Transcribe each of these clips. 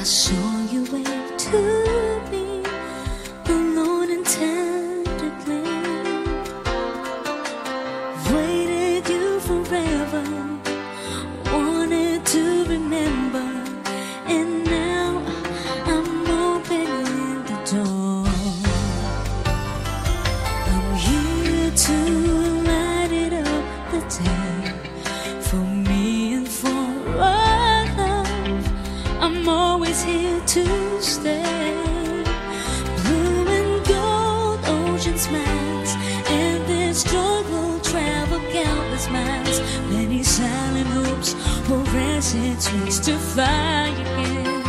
I saw you wave to stay. Blue and gold and this will travel countless miles. Many silent hopes raise its wings to fly again.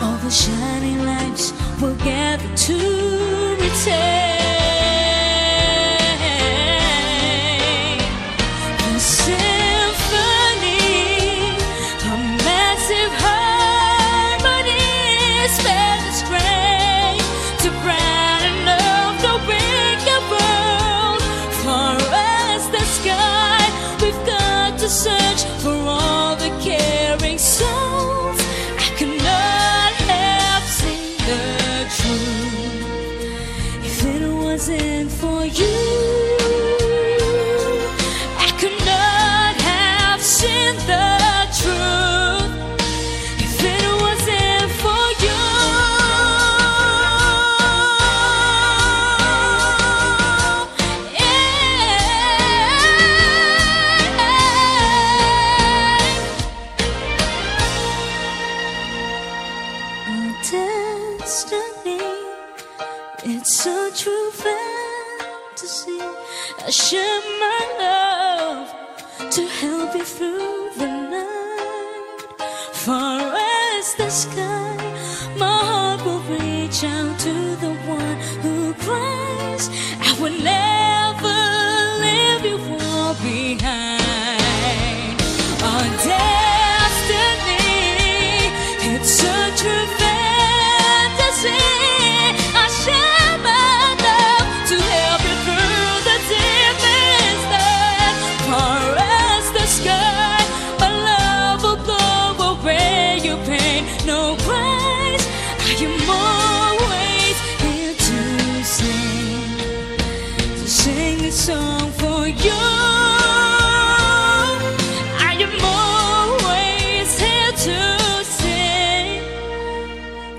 All the shining lights will gather to retain wasn't for you. I could not have seen the truth if it wasn't for you. Our destiny, it's a true fantasy. I share my love to help you through the night. Far as the sky, my heart will reach out to the one who cries. I will never leave you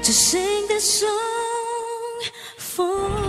to sing this song for